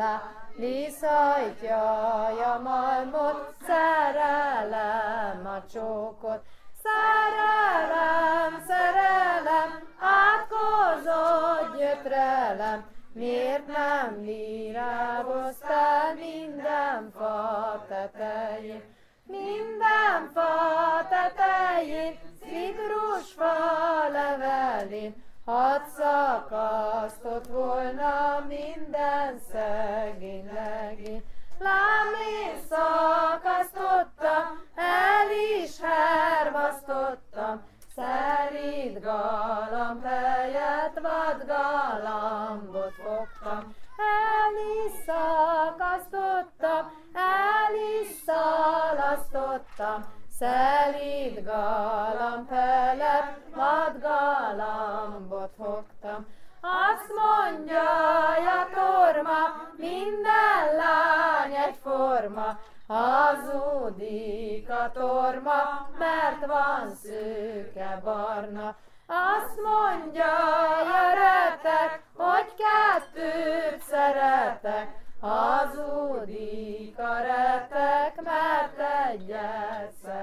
alá, Viszajtja a malmot, szerelem a csókot, Szerelem, szerelem, átkozott gyötrelem, Miért nem lírávoztál minden fa tetején? Minden fa tetején, citrusfa levelén, Hat szakasztott volt, szegény legény. Lám én szakasztottam, el is hervasztottam, Szerint galamb helyett vad galambot fogtam. El is szakasztottam, el is szalasztottam, Szelíd galamb helyett vad galambot fogtam. Azt mondja minden lány egyforma, hazudik a torma, mert van szőke barna. Azt mondja a retek, hogy kettőt szeretek, hazudik a retek, mert egyet szeretek.